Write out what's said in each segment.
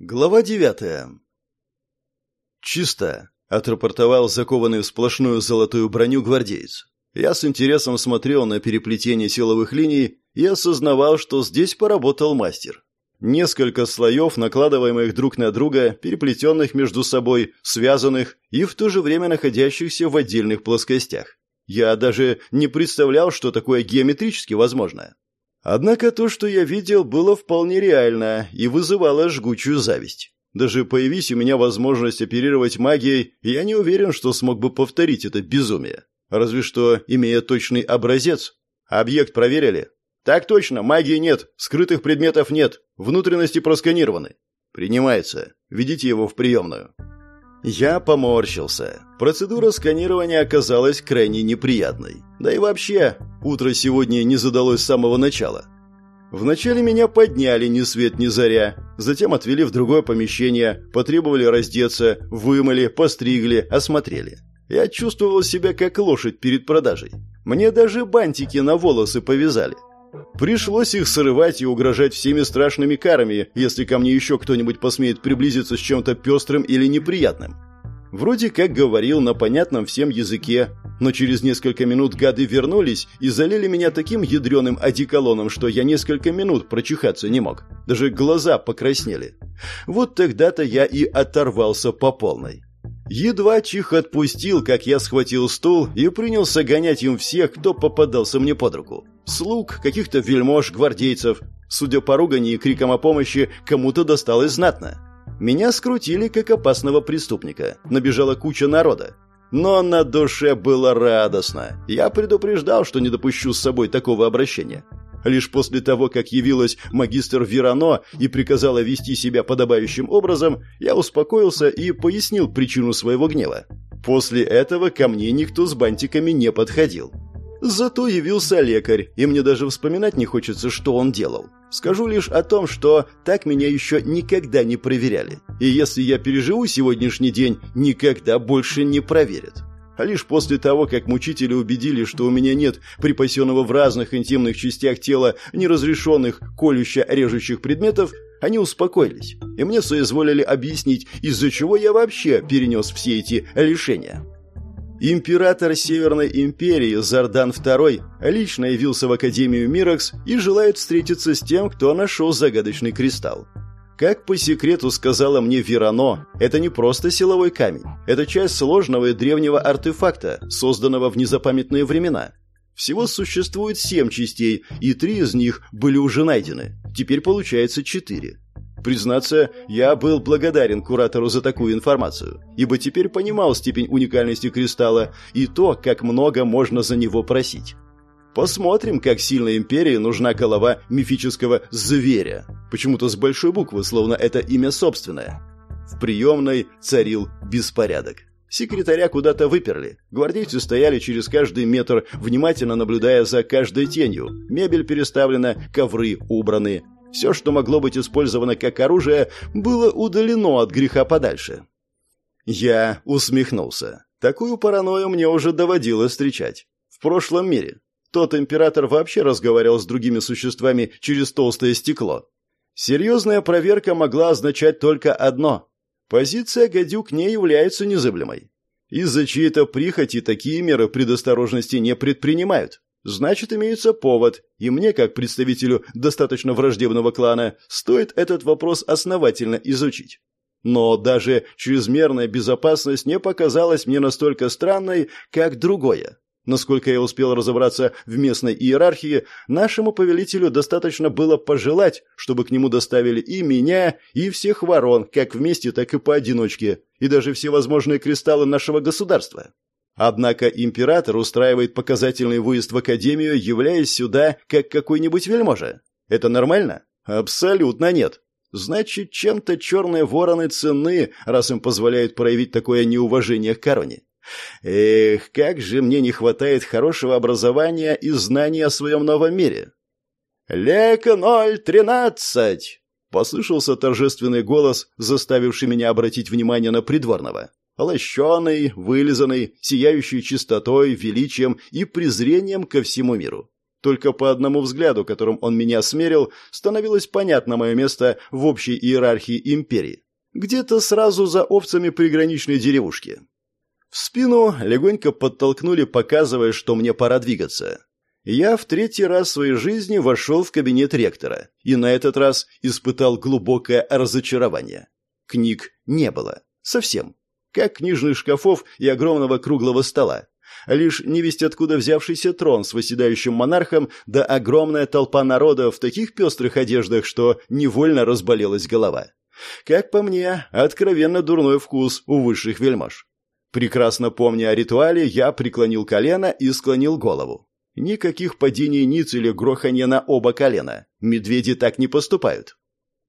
Глава девятая. «Чисто», — отрапортовал закованный в сплошную золотую броню гвардеец. Я с интересом смотрел на переплетение силовых линий и осознавал, что здесь поработал мастер. Несколько слоев, накладываемых друг на друга, переплетенных между собой, связанных и в то же время находящихся в отдельных плоскостях. Я даже не представлял, что такое геометрически возможно. Однако то, что я видел, было вполне реально и вызывало жгучую зависть. Даже появись у меня возможность оперировать магией, я не уверен, что смог бы повторить это безумие. Разве что, имея точный образец. Объект проверили? Так точно, магии нет, скрытых предметов нет, внутренности просканированы. Принимается. Ведите его в приемную. Я поморщился. Процедура сканирования оказалась крайне неприятной. Да и вообще, утро сегодня не задалось с самого начала. Вначале меня подняли ни свет ни заря, затем отвели в другое помещение, потребовали раздеться, вымыли, постригли, осмотрели. Я чувствовал себя как лошадь перед продажей. Мне даже бантики на волосы повязали. Пришлось их срывать и угрожать всеми страшными карами, если ко мне еще кто-нибудь посмеет приблизиться с чем-то пестрым или неприятным. Вроде как говорил на понятном всем языке, но через несколько минут гады вернулись и залили меня таким ядреным одеколоном, что я несколько минут прочихаться не мог. Даже глаза покраснели. Вот тогда-то я и оторвался по полной. Едва чих отпустил, как я схватил стул и принялся гонять им всех, кто попадался мне под руку. Слуг, каких-то вельмож, гвардейцев. Судя по ругани и крикам о помощи, кому-то досталось знатно. Меня скрутили, как опасного преступника. Набежала куча народа. Но на душе было радостно. Я предупреждал, что не допущу с собой такого обращения. Лишь после того, как явилась магистр Верано и приказала вести себя подобающим образом, я успокоился и пояснил причину своего гнева. После этого ко мне никто с бантиками не подходил. Зато явился лекарь, и мне даже вспоминать не хочется, что он делал. Скажу лишь о том, что так меня еще никогда не проверяли. И если я переживу сегодняшний день, никогда больше не проверят. А лишь после того, как мучители убедили, что у меня нет припасенного в разных интимных частях тела неразрешенных колюще-режущих предметов, они успокоились, и мне соизволили объяснить, из-за чего я вообще перенес все эти лишения. Император Северной империи Зардан II лично явился в Академию Миракс и желает встретиться с тем, кто нашел загадочный кристалл. Как по секрету сказала мне Верано, это не просто силовой камень. Это часть сложного и древнего артефакта, созданного в незапамятные времена. Всего существует семь частей, и три из них были уже найдены. Теперь получается четыре. Признаться, я был благодарен куратору за такую информацию, ибо теперь понимал степень уникальности кристалла и то, как много можно за него просить. Посмотрим, как сильно империи нужна голова мифического зверя. Почему-то с большой буквы, словно это имя собственное. В приемной царил беспорядок. Секретаря куда-то выперли. Гвардейцы стояли через каждый метр, внимательно наблюдая за каждой тенью. Мебель переставлена, ковры убраны. Все, что могло быть использовано как оружие, было удалено от греха подальше. Я усмехнулся. Такую паранойю мне уже доводилось встречать. В прошлом мире. Тот император вообще разговаривал с другими существами через толстое стекло. Серьезная проверка могла означать только одно. Позиция гадюк не является незыблемой. Из-за чьей-то прихоти такие меры предосторожности не предпринимают. Значит, имеется повод, и мне, как представителю достаточно враждебного клана, стоит этот вопрос основательно изучить. Но даже чрезмерная безопасность не показалась мне настолько странной, как другое. Насколько я успел разобраться в местной иерархии, нашему повелителю достаточно было пожелать, чтобы к нему доставили и меня, и всех ворон, как вместе, так и поодиночке, и даже все возможные кристаллы нашего государства. Однако император устраивает показательный выезд в академию, являясь сюда как какой-нибудь вельможа. Это нормально? Абсолютно нет. Значит, чем-то черные вороны ценны, раз им позволяют проявить такое неуважение к короне. Эх, как же мне не хватает хорошего образования и знаний о своем новом мире. «Лека ноль тринадцать!» — послышался торжественный голос, заставивший меня обратить внимание на придворного. Лощеный, вылизанный, сияющий чистотой, величием и презрением ко всему миру. Только по одному взгляду, которым он меня смерил, становилось понятно мое место в общей иерархии империи. Где-то сразу за овцами приграничной деревушки. В спину легонько подтолкнули, показывая, что мне пора двигаться. Я в третий раз в своей жизни вошел в кабинет ректора и на этот раз испытал глубокое разочарование. Книг не было. Совсем. Как книжных шкафов и огромного круглого стола. Лишь невесть откуда взявшийся трон с восседающим монархом, да огромная толпа народа в таких пестрых одеждах, что невольно разболелась голова. Как по мне, откровенно дурной вкус у высших вельмож. Прекрасно помня о ритуале, я преклонил колено и склонил голову. Никаких падений ниц или гроханья на оба колена. Медведи так не поступают.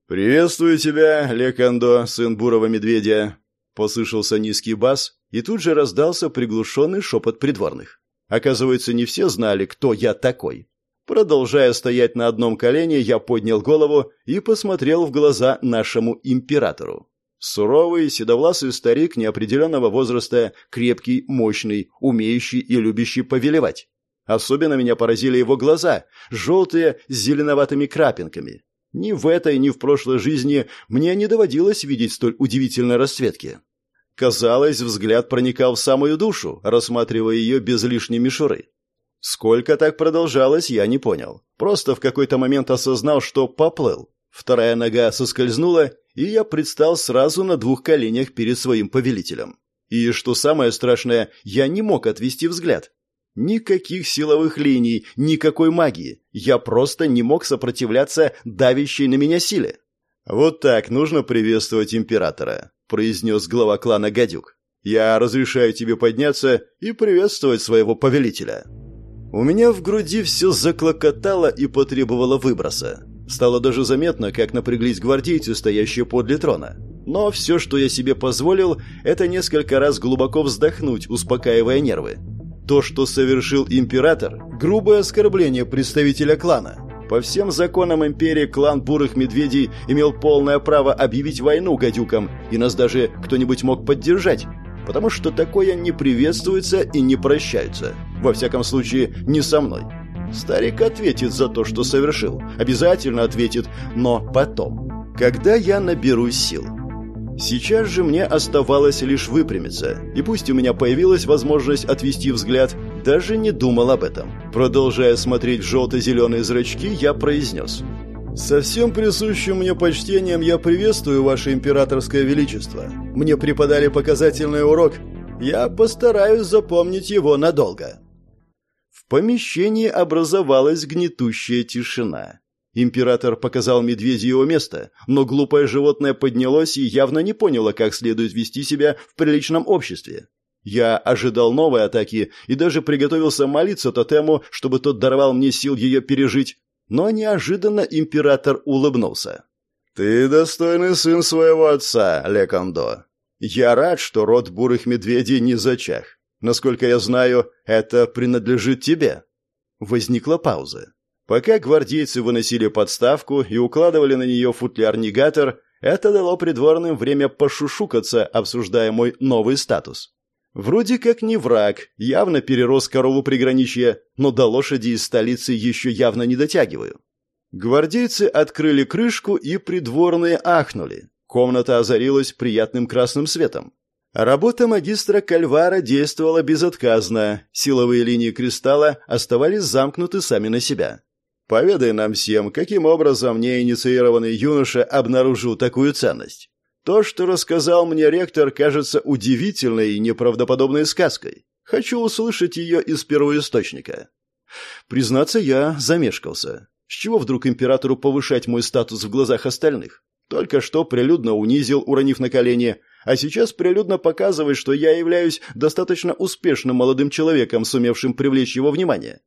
«Приветствую тебя, Лекандо, сын бурого медведя», Послышался низкий бас, и тут же раздался приглушенный шепот придворных. Оказывается, не все знали, кто я такой. Продолжая стоять на одном колене, я поднял голову и посмотрел в глаза нашему императору. Суровый, седовласый старик неопределенного возраста, крепкий, мощный, умеющий и любящий повелевать. Особенно меня поразили его глаза, желтые с зеленоватыми крапинками. Ни в этой, ни в прошлой жизни мне не доводилось видеть столь удивительной расцветки. Казалось, взгляд проникал в самую душу, рассматривая ее без лишней мишуры. Сколько так продолжалось, я не понял. Просто в какой-то момент осознал, что поплыл. Вторая нога соскользнула, и я предстал сразу на двух коленях перед своим повелителем. И, что самое страшное, я не мог отвести взгляд. Никаких силовых линий, никакой магии. Я просто не мог сопротивляться давящей на меня силе. Вот так нужно приветствовать императора произнес глава клана Гадюк. «Я разрешаю тебе подняться и приветствовать своего повелителя». У меня в груди все заклокотало и потребовало выброса. Стало даже заметно, как напряглись гвардейцы, стоящие подле трона. Но все, что я себе позволил, это несколько раз глубоко вздохнуть, успокаивая нервы. То, что совершил император – грубое оскорбление представителя клана. По всем законам империи клан бурых медведей имел полное право объявить войну гадюкам, и нас даже кто-нибудь мог поддержать, потому что такое не приветствуется и не прощается. Во всяком случае, не со мной. Старик ответит за то, что совершил. Обязательно ответит, но потом. Когда я наберусь сил. Сейчас же мне оставалось лишь выпрямиться, и пусть у меня появилась возможность отвести взгляд, даже не думал об этом. Продолжая смотреть в желто-зеленые зрачки, я произнес. «Со всем присущим мне почтением я приветствую ваше императорское величество. Мне преподали показательный урок. Я постараюсь запомнить его надолго». Помещении образовалась гнетущая тишина. Император показал медведю его место, но глупое животное поднялось и явно не поняло, как следует вести себя в приличном обществе. Я ожидал новой атаки и даже приготовился молиться тотему, чтобы тот даровал мне сил ее пережить, но неожиданно император улыбнулся. «Ты достойный сын своего отца, Лекандо. Я рад, что род бурых медведей не зачах. Насколько я знаю, это принадлежит тебе». Возникла пауза. Пока гвардейцы выносили подставку и укладывали на нее футляр-негатор, это дало придворным время пошушукаться, обсуждая мой новый статус. Вроде как не враг, явно перерос корову приграничья, но до лошади из столицы еще явно не дотягиваю. Гвардейцы открыли крышку и придворные ахнули. Комната озарилась приятным красным светом. Работа магистра Кальвара действовала безотказно, силовые линии кристалла оставались замкнуты сами на себя. Поведай нам всем, каким образом неинициированный юноша обнаружил такую ценность. То, что рассказал мне ректор, кажется удивительной и неправдоподобной сказкой. Хочу услышать ее из первоисточника. Признаться, я замешкался. С чего вдруг императору повышать мой статус в глазах остальных? Только что прилюдно унизил, уронив на колени, а сейчас прилюдно показывает, что я являюсь достаточно успешным молодым человеком, сумевшим привлечь его внимание.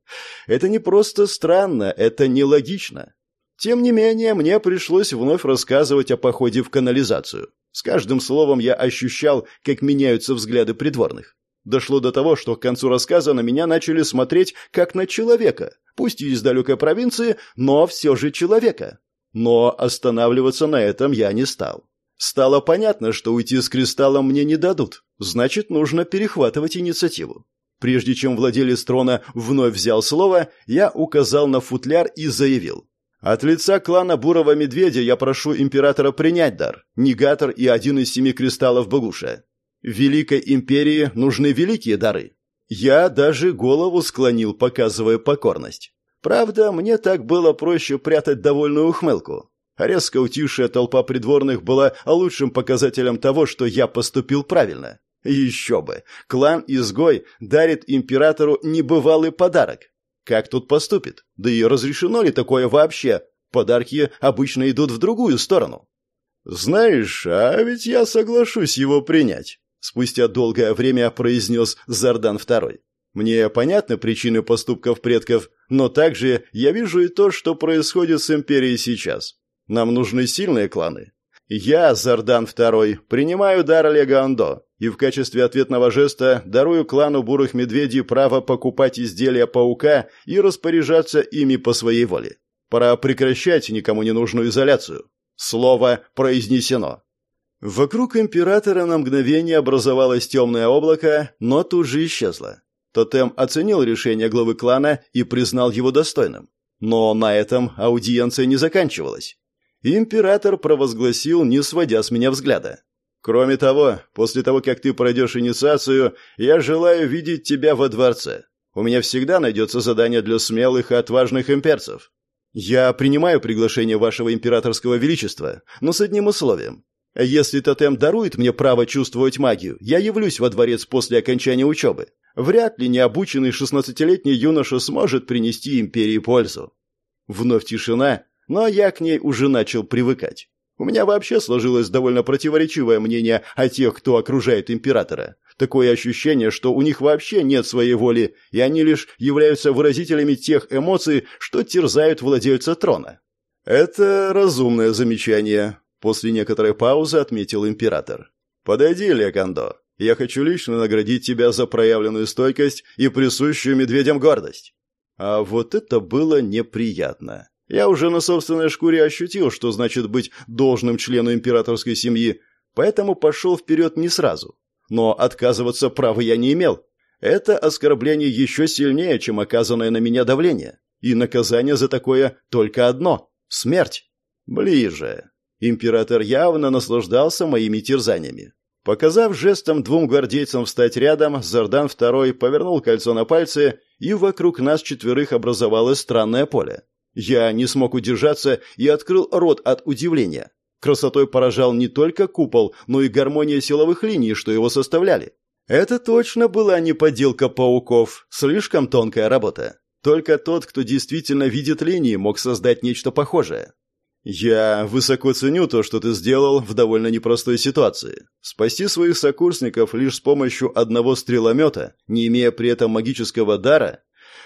Это не просто странно, это нелогично. Тем не менее, мне пришлось вновь рассказывать о походе в канализацию. С каждым словом я ощущал, как меняются взгляды придворных. Дошло до того, что к концу рассказа на меня начали смотреть как на человека, пусть и из далекой провинции, но все же человека. Но останавливаться на этом я не стал. Стало понятно, что уйти с кристаллом мне не дадут, значит, нужно перехватывать инициативу. Прежде чем владелец трона вновь взял слово, я указал на футляр и заявил. От лица клана Бурого Медведя я прошу императора принять дар, негатор и один из семи кристаллов Багуша. Великой империи нужны великие дары. Я даже голову склонил, показывая покорность. Правда, мне так было проще прятать довольную ухмылку. Резко утихшая толпа придворных была лучшим показателем того, что я поступил правильно. Еще бы! Клан-изгой дарит императору небывалый подарок. Как тут поступит? Да и разрешено ли такое вообще? Подарки обычно идут в другую сторону. «Знаешь, а ведь я соглашусь его принять», — спустя долгое время произнес Зардан II. «Мне понятны причины поступков предков, но также я вижу и то, что происходит с Империей сейчас. Нам нужны сильные кланы. Я, Зардан II, принимаю дар Олега Андо и в качестве ответного жеста дарую клану бурых медведей право покупать изделия паука и распоряжаться ими по своей воле. Пора прекращать никому не нужную изоляцию. Слово произнесено. Вокруг императора на мгновение образовалось темное облако, но тут же исчезло. Тотем оценил решение главы клана и признал его достойным. Но на этом аудиенция не заканчивалась. Император провозгласил, не сводя с меня взгляда. Кроме того, после того, как ты пройдешь инициацию, я желаю видеть тебя во дворце. У меня всегда найдется задание для смелых и отважных имперцев. Я принимаю приглашение вашего императорского величества, но с одним условием. Если тотем дарует мне право чувствовать магию, я явлюсь во дворец после окончания учебы. Вряд ли необученный шестнадцатилетний юноша сможет принести империи пользу. Вновь тишина, но я к ней уже начал привыкать. У меня вообще сложилось довольно противоречивое мнение о тех, кто окружает императора. Такое ощущение, что у них вообще нет своей воли, и они лишь являются выразителями тех эмоций, что терзают владельца трона. Это разумное замечание, после некоторой паузы отметил император. Подойди, Лекандо. Я хочу лично наградить тебя за проявленную стойкость и присущую медведям гордость. А вот это было неприятно. Я уже на собственной шкуре ощутил, что значит быть должным члену императорской семьи, поэтому пошел вперед не сразу. Но отказываться права я не имел. Это оскорбление еще сильнее, чем оказанное на меня давление. И наказание за такое только одно — смерть. Ближе. Император явно наслаждался моими терзаниями. Показав жестом двум гвардейцам встать рядом, Зардан II повернул кольцо на пальце, и вокруг нас четверых образовалось странное поле. Я не смог удержаться и открыл рот от удивления. Красотой поражал не только купол, но и гармония силовых линий, что его составляли. Это точно была не подделка пауков, слишком тонкая работа. Только тот, кто действительно видит линии, мог создать нечто похожее. Я высоко ценю то, что ты сделал в довольно непростой ситуации. Спасти своих сокурсников лишь с помощью одного стреломета, не имея при этом магического дара,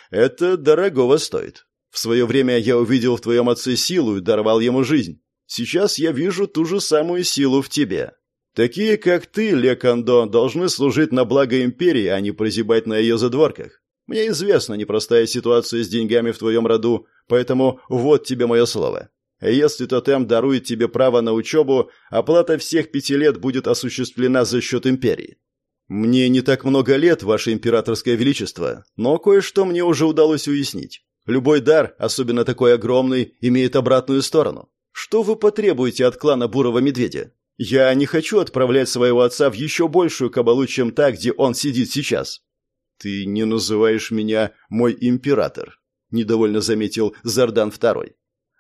это дорогого стоит. В свое время я увидел в твоем отце силу и даровал ему жизнь. Сейчас я вижу ту же самую силу в тебе. Такие, как ты, Лекандо, должны служить на благо империи, а не прозябать на ее задворках. Мне известна непростая ситуация с деньгами в твоем роду, поэтому вот тебе мое слово. Если тотем дарует тебе право на учебу, оплата всех пяти лет будет осуществлена за счет империи. Мне не так много лет, ваше императорское величество, но кое-что мне уже удалось уяснить. Любой дар, особенно такой огромный, имеет обратную сторону. Что вы потребуете от клана Бурого Медведя? Я не хочу отправлять своего отца в еще большую кабалу, чем та, где он сидит сейчас. Ты не называешь меня мой император, недовольно заметил Зардан II.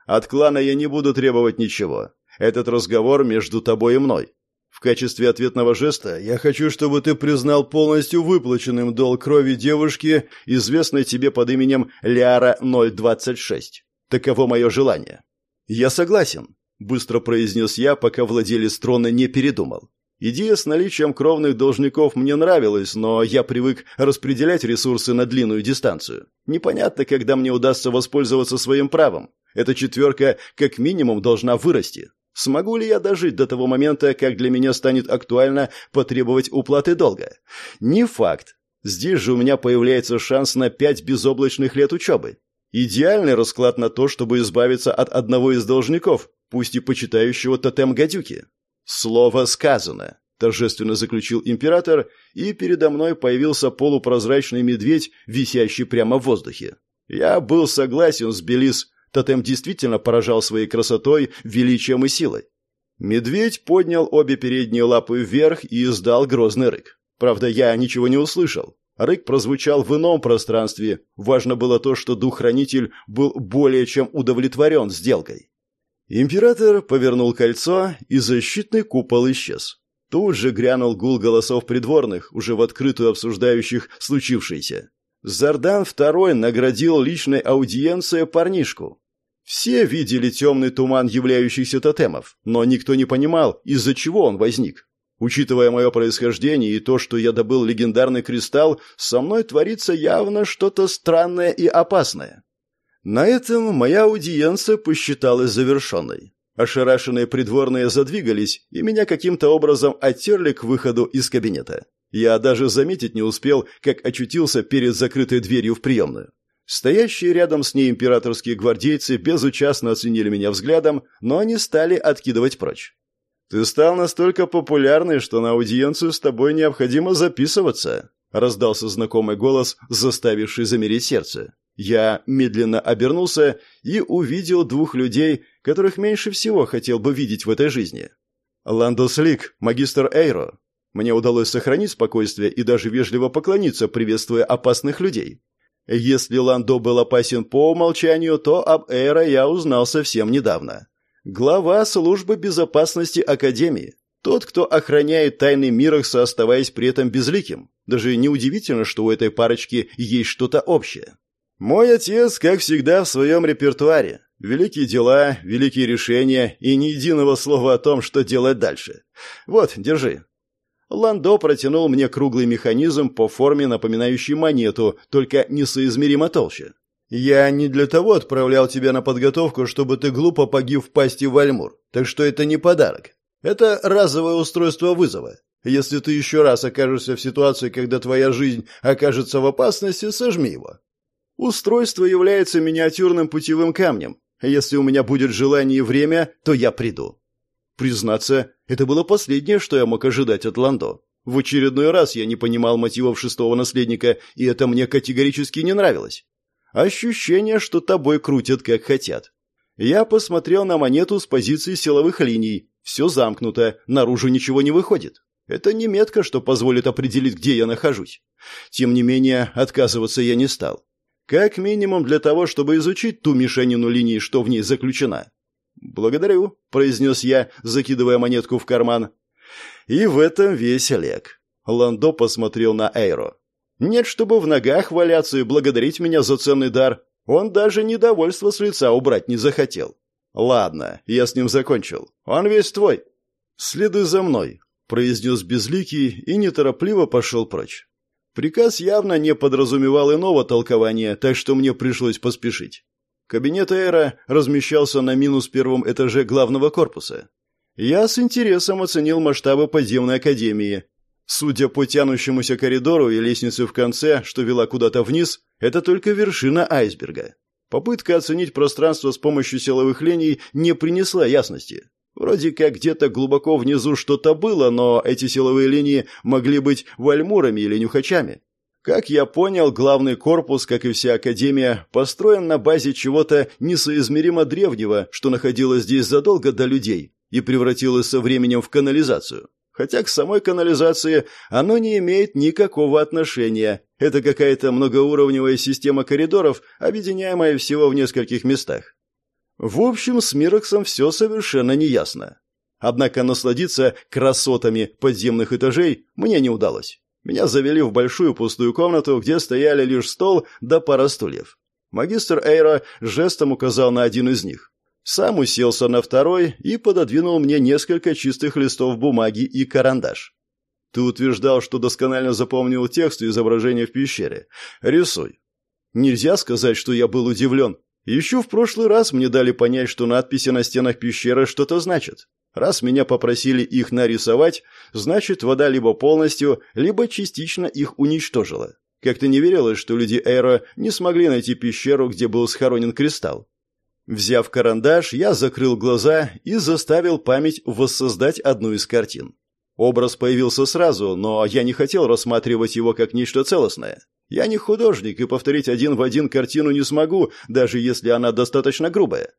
От клана я не буду требовать ничего. Этот разговор между тобой и мной. В качестве ответного жеста я хочу, чтобы ты признал полностью выплаченным долг крови девушки, известной тебе под именем Ляра-026. Таково мое желание. Я согласен, быстро произнес я, пока владелец трона не передумал. Идея с наличием кровных должников мне нравилась, но я привык распределять ресурсы на длинную дистанцию. Непонятно, когда мне удастся воспользоваться своим правом. Эта четверка как минимум должна вырасти. Смогу ли я дожить до того момента, как для меня станет актуально потребовать уплаты долга? Не факт. Здесь же у меня появляется шанс на пять безоблачных лет учебы. Идеальный расклад на то, чтобы избавиться от одного из должников, пусть и почитающего тотем гадюки. Слово сказано. торжественно заключил император, и передо мной появился полупрозрачный медведь, висящий прямо в воздухе. Я был согласен с Белис, тотем действительно поражал своей красотой, величием и силой. Медведь поднял обе передние лапы вверх и издал грозный рык. Правда, я ничего не услышал. Рык прозвучал в ином пространстве. Важно было то, что дух-хранитель был более чем удовлетворен сделкой. Император повернул кольцо, и защитный купол исчез. Тут же грянул гул голосов придворных, уже в открытую обсуждающих случившееся. Зардан II наградил личной аудиенцией парнишку. Все видели темный туман являющихся тотемов, но никто не понимал, из-за чего он возник. Учитывая мое происхождение и то, что я добыл легендарный кристалл, со мной творится явно что-то странное и опасное. На этом моя аудиенция посчиталась завершенной. Ошарашенные придворные задвигались, и меня каким-то образом оттерли к выходу из кабинета. Я даже заметить не успел, как очутился перед закрытой дверью в приемную. Стоящие рядом с ней императорские гвардейцы безучастно оценили меня взглядом, но они стали откидывать прочь. «Ты стал настолько популярный, что на аудиенцию с тобой необходимо записываться», — раздался знакомый голос, заставивший замереть сердце. Я медленно обернулся и увидел двух людей, которых меньше всего хотел бы видеть в этой жизни. Ландос Лик, магистр Эйро. Мне удалось сохранить спокойствие и даже вежливо поклониться, приветствуя опасных людей. Если Ландо был опасен по умолчанию, то об Эйро я узнал совсем недавно. Глава службы безопасности Академии. Тот, кто охраняет тайны Мирокса, оставаясь при этом безликим. Даже неудивительно, что у этой парочки есть что-то общее. Мой отец, как всегда, в своем репертуаре. Великие дела, великие решения и ни единого слова о том, что делать дальше. Вот, держи. Ландо протянул мне круглый механизм по форме, напоминающий монету, только несоизмеримо толще. «Я не для того отправлял тебя на подготовку, чтобы ты глупо погиб в пасти в так что это не подарок. Это разовое устройство вызова. Если ты еще раз окажешься в ситуации, когда твоя жизнь окажется в опасности, сожми его. Устройство является миниатюрным путевым камнем. Если у меня будет желание и время, то я приду. Признаться, это было последнее, что я мог ожидать от Ландо. В очередной раз я не понимал мотивов шестого наследника, и это мне категорически не нравилось. Ощущение, что тобой крутят как хотят. Я посмотрел на монету с позиции силовых линий. Все замкнуто, наружу ничего не выходит. Это не метка, что позволит определить, где я нахожусь. Тем не менее, отказываться я не стал. Как минимум для того, чтобы изучить ту мишенину линии, что в ней заключена. «Благодарю», — произнес я, закидывая монетку в карман. «И в этом весь Олег». Ландо посмотрел на Эйро. «Нет, чтобы в ногах валяться и благодарить меня за ценный дар. Он даже недовольство с лица убрать не захотел. Ладно, я с ним закончил. Он весь твой». «Следуй за мной», — произнес Безликий и неторопливо пошел прочь. Приказ явно не подразумевал иного толкования, так что мне пришлось поспешить. Кабинет Эра размещался на минус первом этаже главного корпуса. Я с интересом оценил масштабы подземной академии. Судя по тянущемуся коридору и лестнице в конце, что вела куда-то вниз, это только вершина айсберга. Попытка оценить пространство с помощью силовых линий не принесла ясности. Вроде как где-то глубоко внизу что-то было, но эти силовые линии могли быть вальмурами или нюхачами. Как я понял, главный корпус, как и вся Академия, построен на базе чего-то несоизмеримо древнего, что находилось здесь задолго до людей и превратилось со временем в канализацию. Хотя к самой канализации оно не имеет никакого отношения. Это какая-то многоуровневая система коридоров, объединяемая всего в нескольких местах. В общем, с Мироксом все совершенно неясно. Однако насладиться красотами подземных этажей мне не удалось. Меня завели в большую пустую комнату, где стояли лишь стол да пара стульев. Магистр Эйра жестом указал на один из них. Сам уселся на второй и пододвинул мне несколько чистых листов бумаги и карандаш. Ты утверждал, что досконально запомнил текст и изображение в пещере. Рисуй. Нельзя сказать, что я был удивлен. Еще в прошлый раз мне дали понять, что надписи на стенах пещеры что-то значат. Раз меня попросили их нарисовать, значит, вода либо полностью, либо частично их уничтожила. Как-то не верилось, что люди Эйро не смогли найти пещеру, где был схоронен кристалл. Взяв карандаш, я закрыл глаза и заставил память воссоздать одну из картин. Образ появился сразу, но я не хотел рассматривать его как нечто целостное. Я не художник и повторить один в один картину не смогу, даже если она достаточно грубая.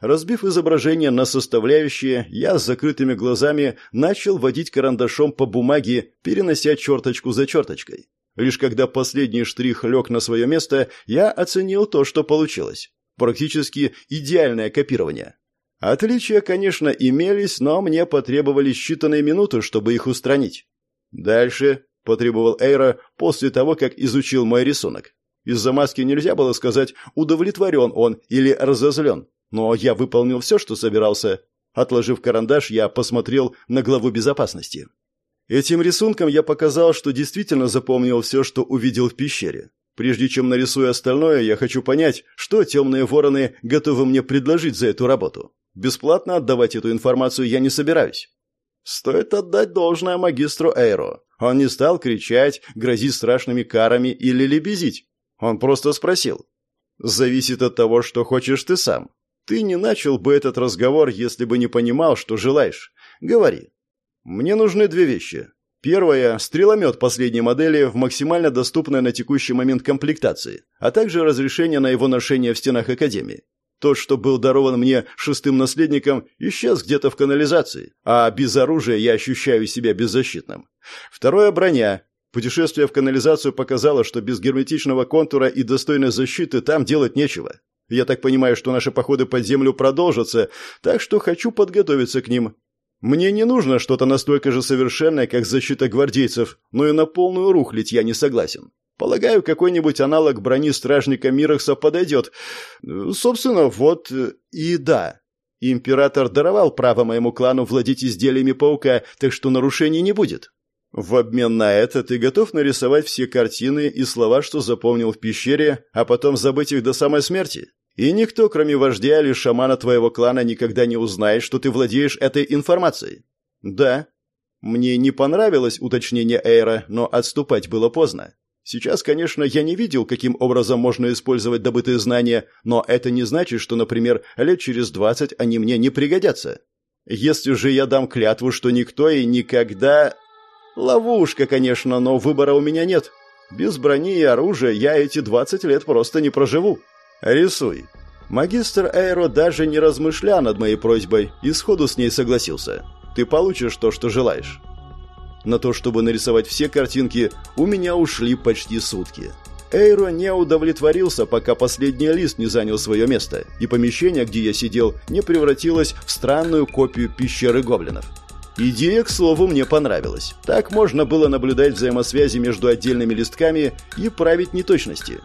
Разбив изображение на составляющие, я с закрытыми глазами начал водить карандашом по бумаге, перенося черточку за черточкой. Лишь когда последний штрих лег на свое место, я оценил то, что получилось. Практически идеальное копирование. Отличия, конечно, имелись, но мне потребовались считанные минуты, чтобы их устранить. Дальше потребовал Эйра после того, как изучил мой рисунок. Из-за маски нельзя было сказать, удовлетворен он или разозлен. Но я выполнил все, что собирался. Отложив карандаш, я посмотрел на главу безопасности. Этим рисунком я показал, что действительно запомнил все, что увидел в пещере. Прежде чем нарисую остальное, я хочу понять, что темные вороны готовы мне предложить за эту работу. Бесплатно отдавать эту информацию я не собираюсь. Стоит отдать должное магистру Эйро. Он не стал кричать, грозить страшными карами или лебезить. Он просто спросил. «Зависит от того, что хочешь ты сам. Ты не начал бы этот разговор, если бы не понимал, что желаешь. Говори». «Мне нужны две вещи. Первое – стреломет последней модели в максимально доступной на текущий момент комплектации, а также разрешение на его ношение в стенах Академии. Тот, что был дарован мне шестым наследником, исчез где-то в канализации, а без оружия я ощущаю себя беззащитным. Второе – броня. Путешествие в канализацию показало, что без герметичного контура и достойной защиты там делать нечего. Я так понимаю, что наши походы под землю продолжатся, так что хочу подготовиться к ним. Мне не нужно что-то настолько же совершенное, как защита гвардейцев, но и на полную рухлить я не согласен. Полагаю, какой-нибудь аналог брони стражника Мирокса подойдет. Собственно, вот и да. Император даровал право моему клану владеть изделиями паука, так что нарушений не будет. В обмен на это ты готов нарисовать все картины и слова, что запомнил в пещере, а потом забыть их до самой смерти? И никто, кроме вождя или шамана твоего клана, никогда не узнает, что ты владеешь этой информацией. Да. Мне не понравилось уточнение Эйра, но отступать было поздно. Сейчас, конечно, я не видел, каким образом можно использовать добытые знания, но это не значит, что, например, лет через двадцать они мне не пригодятся. Если же я дам клятву, что никто и никогда... Ловушка, конечно, но выбора у меня нет. Без брони и оружия я эти двадцать лет просто не проживу. Рисуй. Магистр Эйро даже не размышляя над моей просьбой и сходу с ней согласился. Ты получишь то, что желаешь. На то, чтобы нарисовать все картинки, у меня ушли почти сутки. Эйро не удовлетворился, пока последний лист не занял свое место, и помещение, где я сидел, не превратилось в странную копию пещеры гоблинов. Идея, к слову, мне понравилась. Так можно было наблюдать взаимосвязи между отдельными листками и править неточности.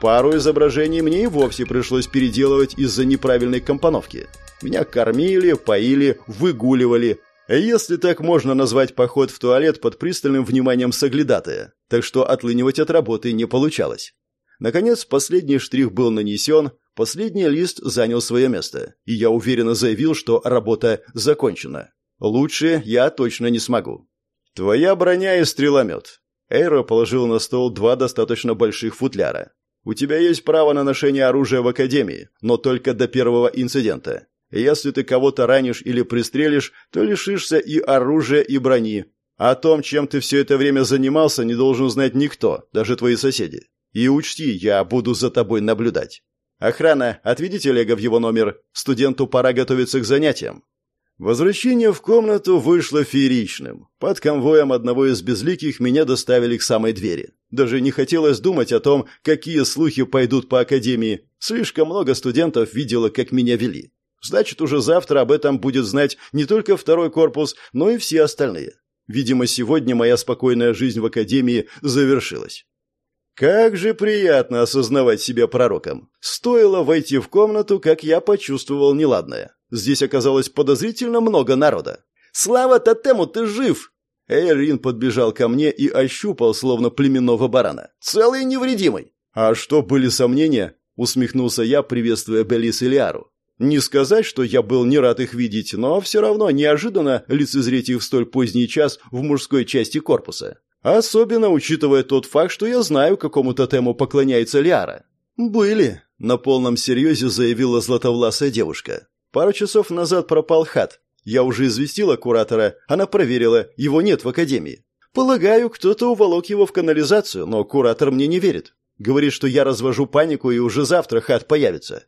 Пару изображений мне и вовсе пришлось переделывать из-за неправильной компоновки. Меня кормили, поили, выгуливали, если так можно назвать поход в туалет под пристальным вниманием соглядатая, так что отлынивать от работы не получалось. Наконец, последний штрих был нанесен, последний лист занял свое место, и я уверенно заявил, что работа закончена. Лучше я точно не смогу. «Твоя броня и стреломет». Эйро положил на стол два достаточно больших футляра. «У тебя есть право на ношение оружия в Академии, но только до первого инцидента. Если ты кого-то ранишь или пристрелишь, то лишишься и оружия, и брони. О том, чем ты все это время занимался, не должен знать никто, даже твои соседи. И учти, я буду за тобой наблюдать. Охрана, отведите Олега в его номер. Студенту пора готовиться к занятиям. Возвращение в комнату вышло фееричным. Под конвоем одного из безликих меня доставили к самой двери. Даже не хотелось думать о том, какие слухи пойдут по академии. Слишком много студентов видело, как меня вели. Значит, уже завтра об этом будет знать не только второй корпус, но и все остальные. Видимо, сегодня моя спокойная жизнь в академии завершилась. Как же приятно осознавать себя пророком. Стоило войти в комнату, как я почувствовал неладное. Здесь оказалось подозрительно много народа. «Слава тотему, ты жив!» Эйрин подбежал ко мне и ощупал, словно племенного барана. «Целый невредимый!» «А что, были сомнения?» — усмехнулся я, приветствуя Белис и Лиару. Не сказать, что я был не рад их видеть, но все равно неожиданно лицезреть их в столь поздний час в мужской части корпуса. Особенно учитывая тот факт, что я знаю, какому тотему поклоняется Лиара. «Были», — на полном серьезе заявила златовласая девушка. «Пару часов назад пропал хат. Я уже известила куратора, она проверила, его нет в академии. Полагаю, кто-то уволок его в канализацию, но куратор мне не верит. Говорит, что я развожу панику и уже завтра хат появится.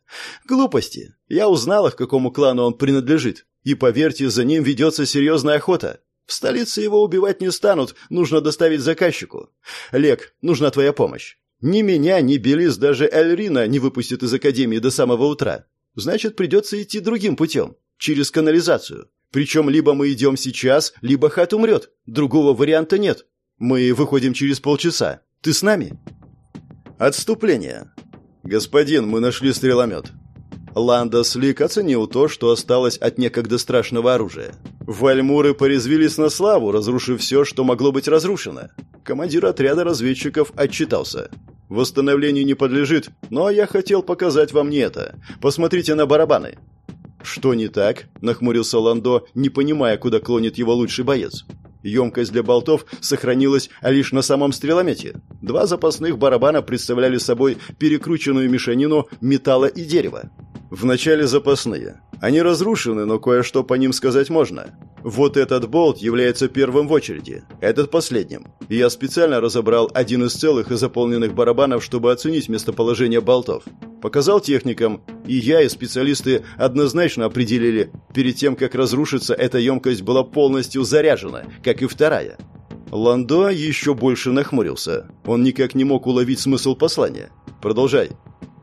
Глупости. Я узнала, к какому клану он принадлежит. И поверьте, за ним ведется серьезная охота. В столице его убивать не станут, нужно доставить заказчику. Лек, нужна твоя помощь. Ни меня, ни Белиз, даже Эльрина не выпустят из академии до самого утра. Значит, придется идти другим путем, через канализацию. Причем либо мы идем сейчас, либо Хат умрет. Другого варианта нет. Мы выходим через полчаса. Ты с нами?» Отступление. «Господин, мы нашли стреломет». Ланда Слик оценил то, что осталось от некогда страшного оружия. Вальмуры порезвились на славу, разрушив все, что могло быть разрушено. Командир отряда разведчиков отчитался. «Восстановлению не подлежит, но я хотел показать вам не это. Посмотрите на барабаны. «Что не так?» – нахмурился Ландо, не понимая, куда клонит его лучший боец. Емкость для болтов сохранилась лишь на самом стреломете. Два запасных барабана представляли собой перекрученную мешанину металла и дерева. Вначале запасные. Они разрушены, но кое-что по ним сказать можно. Вот этот болт является первым в очереди, этот последним. Я специально разобрал один из целых и заполненных барабанов, чтобы оценить местоположение болтов. Показал техникам, и я, и специалисты однозначно определили, перед тем, как разрушиться, эта емкость была полностью заряжена, как и вторая. Ландо еще больше нахмурился. Он никак не мог уловить смысл послания. «Продолжай».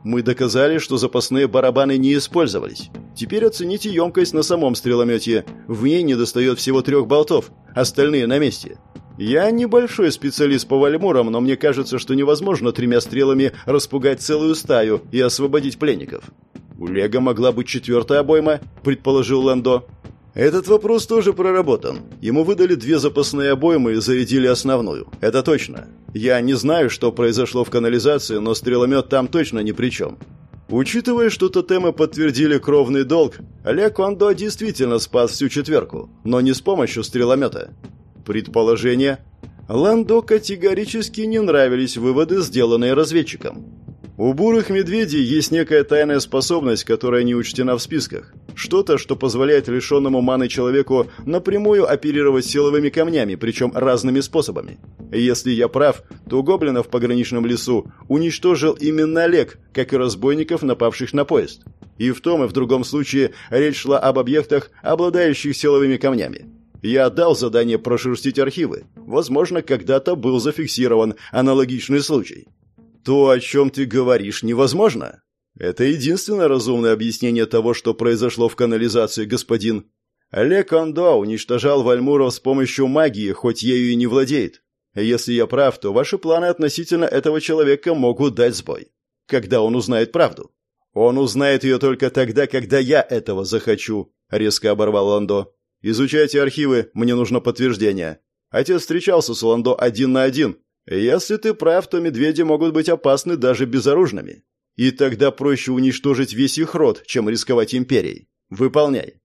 Мы доказали, что запасные барабаны не использовались. Теперь оцените емкость на самом стреломете. В ней недостает всего трех болтов, остальные на месте. Я небольшой специалист по вальмурам, но мне кажется, что невозможно тремя стрелами распугать целую стаю и освободить пленников. У Лего могла быть четвертая обойма, предположил Ландо. Этот вопрос тоже проработан. Ему выдали две запасные обоймы и зарядили основную. Это точно. Я не знаю, что произошло в канализации, но стреломет там точно ни при чем. Учитывая, что тотемы подтвердили кровный долг, Олег Кондо действительно спас всю четверку, но не с помощью стреломета. Предположение. Ландо категорически не нравились выводы, сделанные разведчиком. У бурых медведей есть некая тайная способность, которая не учтена в списках. Что-то, что позволяет лишенному маны человеку напрямую оперировать силовыми камнями, причем разными способами. Если я прав, то гоблинов в пограничном лесу уничтожил именно Олег, как и разбойников, напавших на поезд. И в том и в другом случае речь шла об объектах, обладающих силовыми камнями. Я дал задание прошерстить архивы. Возможно, когда-то был зафиксирован аналогичный случай. То, о чем ты говоришь, невозможно. Это единственное разумное объяснение того, что произошло в канализации, господин. Олег Ондо уничтожал Вальмуров с помощью магии, хоть ею и не владеет. Если я прав, то ваши планы относительно этого человека могут дать сбой. Когда он узнает правду? Он узнает ее только тогда, когда я этого захочу, резко оборвал Ландо. Изучайте архивы, мне нужно подтверждение. Отец встречался с Ландо один на один, если ты прав, то медведи могут быть опасны даже безоружными. И тогда проще уничтожить весь их род, чем рисковать империей. Выполняй.